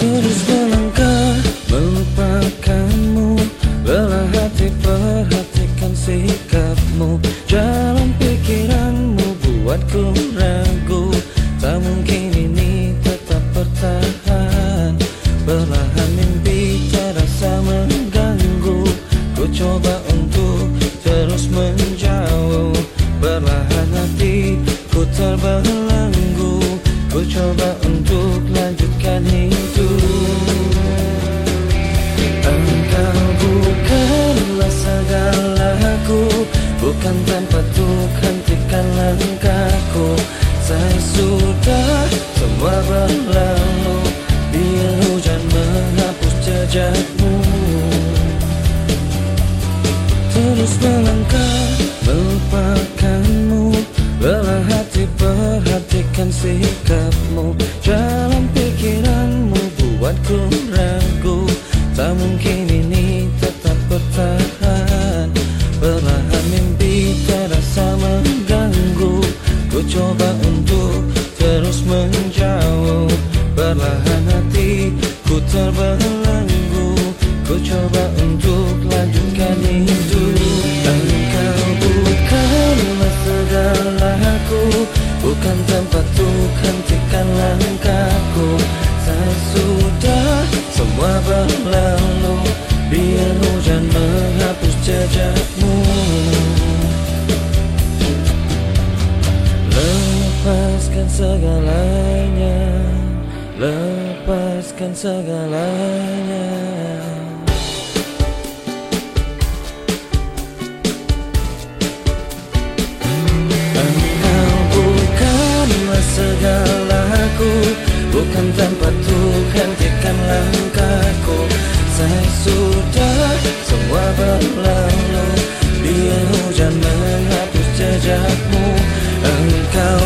Terus melangkah melupakanmu. Lelah hati perhatikan sikapmu. Jalan pikiranmu buatku ragu. Tak mungkin ini tetap bertahan. Perlahan mimpi terasa mengganggu. Ku coba untuk terus menjauh. Perlahan hati ku terbelenggu. Ku coba untuk lanjutkan hidup Bukan tempat untuk hentikan langkahku. Saya sudah semua berlalu. Biar hujan menghapus jejakmu. Terus melangkah melupakanmu untuk terus menjauh. Perlahan hati ku terbelenggu. Ku coba untuk lanjutkan hidup Engkau bukanlah segalaku. Bukan tempat untuk hentikan langkahku. Saya sudah semua berlalu. Biar hujan menghapus segalanya Lepaskan segalanya. Engkau bukanlah segalaku Bukan tempat Tuhan hentikan langkahku. Saya sudah semua berlalu Dia hujan menghapus jejakmu. Engkau